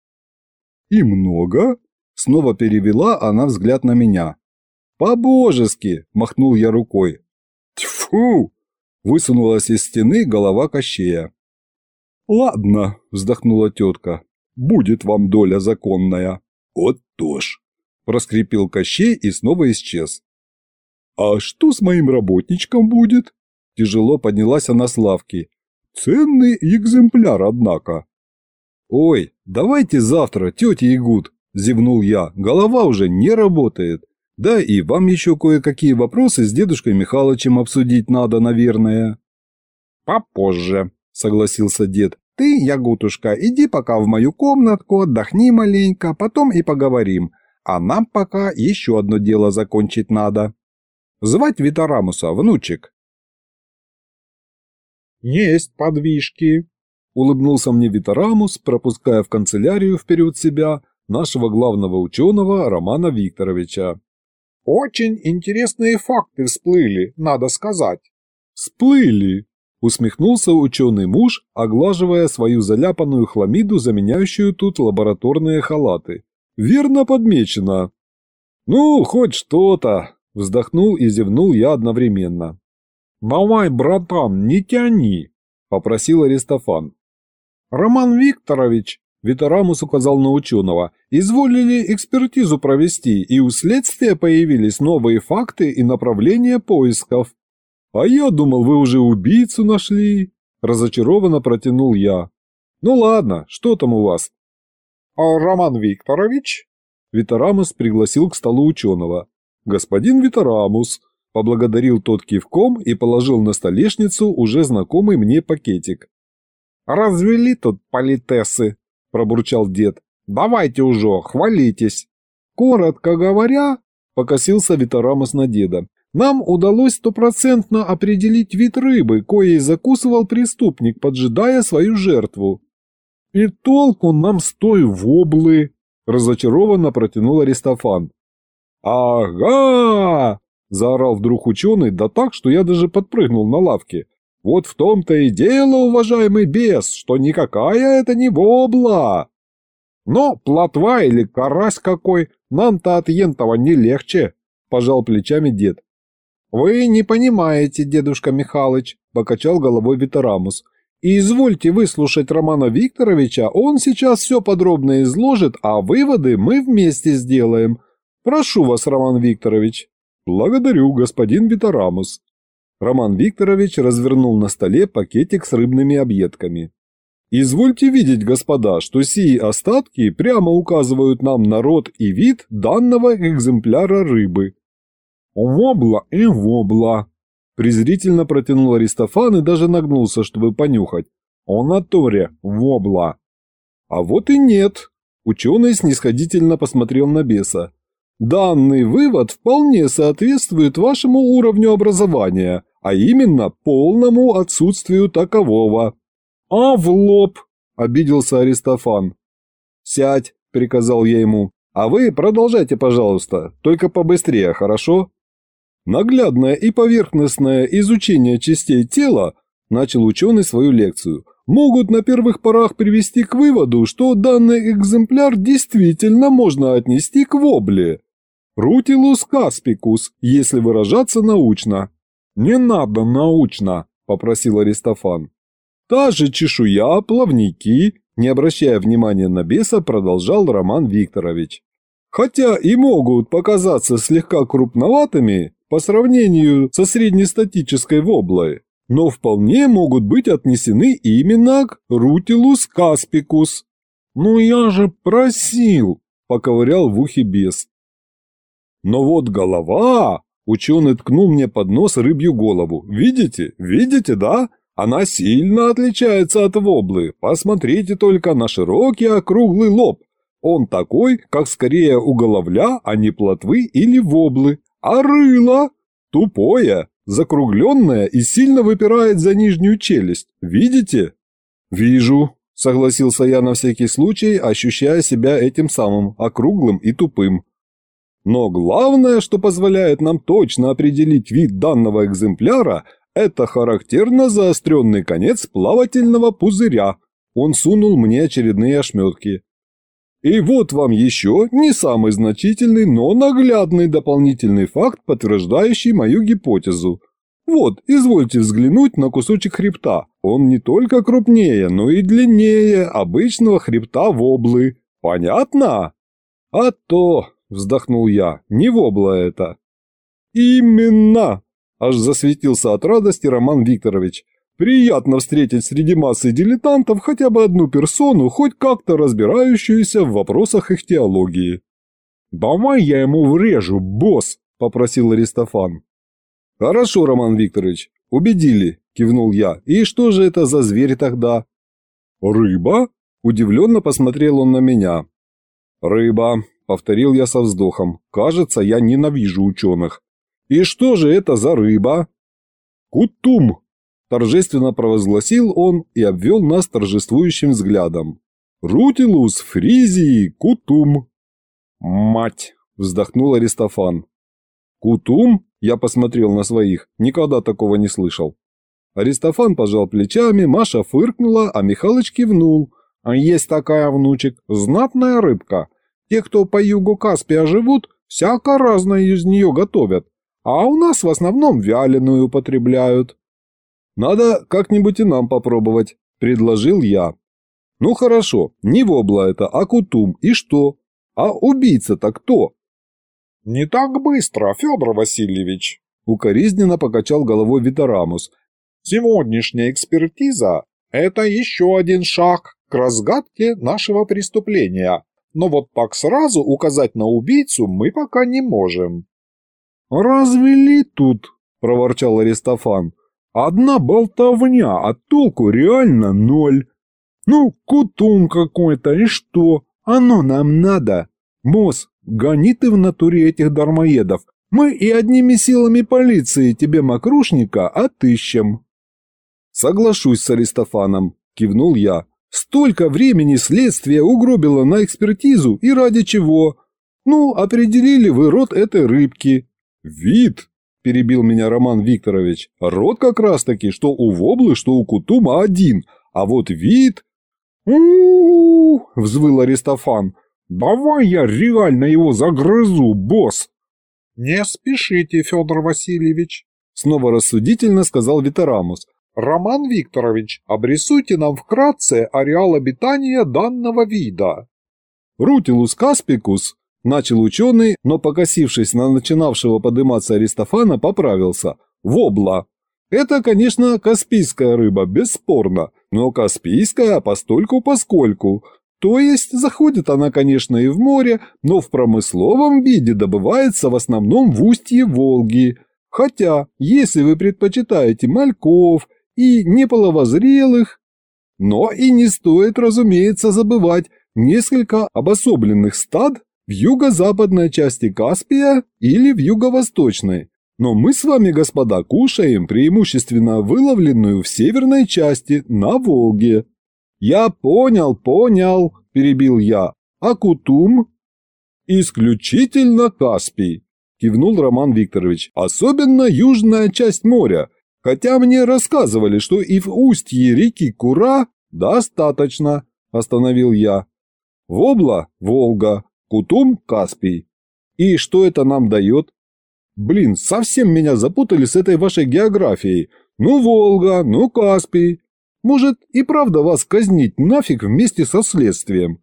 «И много?» – снова перевела она взгляд на меня. «По-божески!» – махнул я рукой. «Тьфу!» – высунулась из стены голова Кощея. «Ладно», – вздохнула тетка, – «будет вам доля законная». «Вот тоже» проскрипел Кощей и снова исчез. «А что с моим работничком будет?» Тяжело поднялась она с лавки. «Ценный экземпляр, однако». «Ой, давайте завтра, тетя Ягут», – зевнул я, – голова уже не работает. Да и вам еще кое-какие вопросы с дедушкой Михалычем обсудить надо, наверное. «Попозже», – согласился дед. «Ты, Ягутушка, иди пока в мою комнатку, отдохни маленько, потом и поговорим. А нам пока еще одно дело закончить надо. Звать Витарамуса, внучек. Есть подвижки, улыбнулся мне Витарамус, пропуская в канцелярию вперед себя нашего главного ученого Романа Викторовича. Очень интересные факты всплыли, надо сказать. Всплыли, усмехнулся ученый муж, оглаживая свою заляпанную хламиду, заменяющую тут лабораторные халаты. Верно подмечено. Ну, хоть что-то, вздохнул и зевнул я одновременно. Давай, братан, не тяни, попросил Аристофан. Роман Викторович, Витарамус указал на ученого, изволили экспертизу провести, и у следствия появились новые факты и направления поисков. А я думал, вы уже убийцу нашли, разочарованно протянул я. Ну ладно, что там у вас? А Роман Викторович?» Витарамус пригласил к столу ученого. «Господин Витарамус», – поблагодарил тот кивком и положил на столешницу уже знакомый мне пакетик. «Развели тут политесы», – пробурчал дед. «Давайте уже, хвалитесь». «Коротко говоря», – покосился Витарамус на деда, нам удалось стопроцентно определить вид рыбы, коей закусывал преступник, поджидая свою жертву. «И толку нам с той воблы!» – разочарованно протянул Аристофан. «Ага!» – заорал вдруг ученый, да так, что я даже подпрыгнул на лавке. «Вот в том-то и дело, уважаемый бес, что никакая это не вобла!» «Но плотва или карась какой, нам-то от ентова не легче!» – пожал плечами дед. «Вы не понимаете, дедушка Михалыч», – покачал головой Витарамус. И извольте выслушать Романа Викторовича, он сейчас все подробно изложит, а выводы мы вместе сделаем. Прошу вас, Роман Викторович. Благодарю, господин Витарамус. Роман Викторович развернул на столе пакетик с рыбными объедками. Извольте видеть, господа, что сии остатки прямо указывают нам на род и вид данного экземпляра рыбы. Вобла и вобла. Презрительно протянул Аристофан и даже нагнулся, чтобы понюхать. О натуре, вобла. А вот и нет. Ученый снисходительно посмотрел на беса. Данный вывод вполне соответствует вашему уровню образования, а именно полному отсутствию такового. А в лоб, обиделся Аристофан. Сядь, приказал я ему. А вы продолжайте, пожалуйста, только побыстрее, хорошо? Наглядное и поверхностное изучение частей тела, начал ученый свою лекцию, могут на первых порах привести к выводу, что данный экземпляр действительно можно отнести к вобле. Рутилус каспикус, если выражаться научно. Не надо научно, попросил Аристофан. Та же чешуя, плавники, не обращая внимания на беса, продолжал Роман Викторович. Хотя и могут показаться слегка крупноватыми по сравнению со среднестатической воблой, но вполне могут быть отнесены именно к Рутилус каспикус. «Ну я же просил!» – поковырял в ухе бес. «Но вот голова!» – ученый ткнул мне под нос рыбью голову. «Видите? Видите, да? Она сильно отличается от воблы. Посмотрите только на широкий округлый лоб. Он такой, как скорее у головля, а не плотвы или воблы. А рыло тупое, закругленная и сильно выпирает за нижнюю челюсть. Видите? Вижу, согласился я на всякий случай, ощущая себя этим самым, округлым и тупым. Но главное, что позволяет нам точно определить вид данного экземпляра, это характерно заостренный конец плавательного пузыря. Он сунул мне очередные ошметки. И вот вам еще не самый значительный, но наглядный дополнительный факт, подтверждающий мою гипотезу. Вот, извольте взглянуть на кусочек хребта. Он не только крупнее, но и длиннее обычного хребта воблы. Понятно? А то, вздохнул я, не вобла это. Именно! Аж засветился от радости Роман Викторович. Приятно встретить среди массы дилетантов хотя бы одну персону, хоть как-то разбирающуюся в вопросах их теологии. «Давай я ему врежу, босс!» – попросил Аристофан. «Хорошо, Роман Викторович, убедили», – кивнул я. «И что же это за зверь тогда?» «Рыба?» – удивленно посмотрел он на меня. «Рыба», – повторил я со вздохом. «Кажется, я ненавижу ученых». «И что же это за рыба?» «Кутум», Торжественно провозгласил он и обвел нас торжествующим взглядом. «Рутилус, Фризии, Кутум!» «Мать!» – вздохнул Аристофан. «Кутум?» – я посмотрел на своих, никогда такого не слышал. Аристофан пожал плечами, Маша фыркнула, а Михалыч кивнул. «А есть такая, внучек, знатная рыбка. Те, кто по югу Каспия живут, всяко разное из нее готовят, а у нас в основном вяленую употребляют». Надо как-нибудь и нам попробовать, предложил я. Ну хорошо, не вобла это, а кутум, и что? А убийца-то кто? Не так быстро, Федор Васильевич, укоризненно покачал головой Витарамус. Сегодняшняя экспертиза – это еще один шаг к разгадке нашего преступления, но вот так сразу указать на убийцу мы пока не можем. «Развели тут?» – проворчал Аристофан. Одна болтовня, а толку реально ноль. Ну, кутум какой-то, и что? Оно нам надо. Босс, гони ты в натуре этих дармоедов. Мы и одними силами полиции тебе мокрушника отыщем. Соглашусь с Аристофаном, кивнул я. Столько времени следствие угробило на экспертизу и ради чего? Ну, определили вы род этой рыбки. Вид, – перебил меня Роман Викторович. «Рот как раз-таки, что у Воблы, что у Кутума один, а вот вид...» у взвыл Аристофан. «Давай я реально его загрызу, босс!» «Не спешите, Федор Васильевич», – снова рассудительно сказал Витерамус. «Роман Викторович, обрисуйте нам вкратце ареал обитания данного вида». Рутилус каспикус Начал ученый, но, покосившись на начинавшего подниматься Аристофана, поправился. Вобла. Это, конечно, каспийская рыба, бесспорно, но каспийская постольку-поскольку. То есть заходит она, конечно, и в море, но в промысловом виде добывается в основном в устье Волги. Хотя, если вы предпочитаете мальков и неполовозрелых, но и не стоит, разумеется, забывать несколько обособленных стад в юго-западной части Каспия или в юго-восточной. Но мы с вами, господа, кушаем преимущественно выловленную в северной части на Волге. «Я понял, понял», – перебил я. «А Кутум?» «Исключительно Каспий», – кивнул Роман Викторович. «Особенно южная часть моря. Хотя мне рассказывали, что и в устье реки Кура достаточно», – остановил я. «Вобла – Волга, Кутум – Каспий. И что это нам дает?» «Блин, совсем меня запутали с этой вашей географией. Ну Волга, ну Каспий. Может, и правда вас казнить нафиг вместе со следствием?»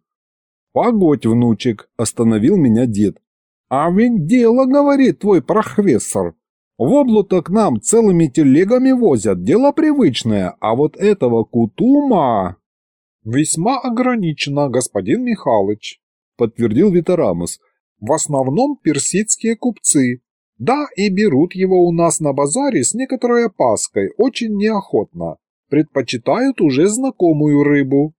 «Погодь, внучек», – остановил меня дед. «А ведь дело, говорит твой прохвессор. В облу-то к нам целыми телегами возят, дело привычное, а вот этого кутума...» «Весьма ограничено, господин Михалыч», – подтвердил Витарамус. «В основном персидские купцы. Да, и берут его у нас на базаре с некоторой опаской, очень неохотно предпочитают уже знакомую рыбу».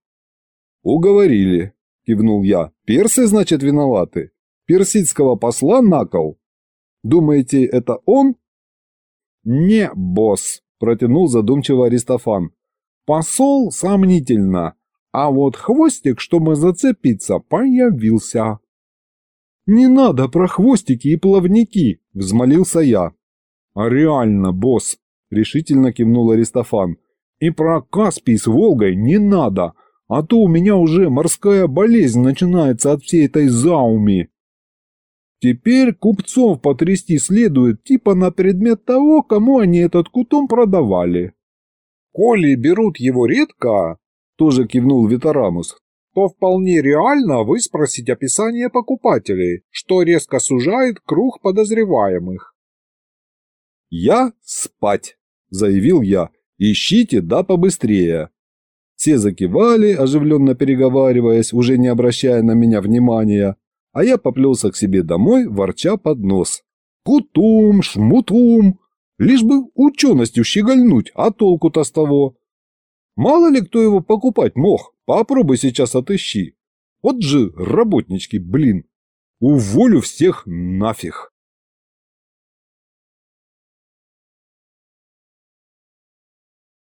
«Уговорили», – кивнул я. «Персы, значит, виноваты. Персидского посла накол. Думаете, это он?» «Не, босс», – протянул задумчиво Аристофан. «Посол сомнительно, а вот хвостик, чтобы зацепиться, появился». «Не надо про хвостики и плавники», – взмолился я. «А реально, босс», – решительно кивнул Аристофан. И про Каспий с Волгой не надо, а то у меня уже морская болезнь начинается от всей этой зауми. Теперь купцов потрясти следует типа на предмет того, кому они этот кутом продавали. Коли берут его редко, тоже кивнул Витарамус, то вполне реально выспросить описание покупателей, что резко сужает круг подозреваемых. «Я спать», – заявил я, Ищите, да побыстрее. Все закивали, оживленно переговариваясь, уже не обращая на меня внимания, а я поплелся к себе домой, ворча под нос. Кутум, шмутум, лишь бы ученостью щегольнуть, а толку-то с того. Мало ли кто его покупать мог, попробуй сейчас отыщи. Вот же работнички, блин. Уволю всех нафиг.